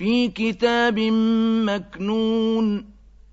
في كتاب مكنون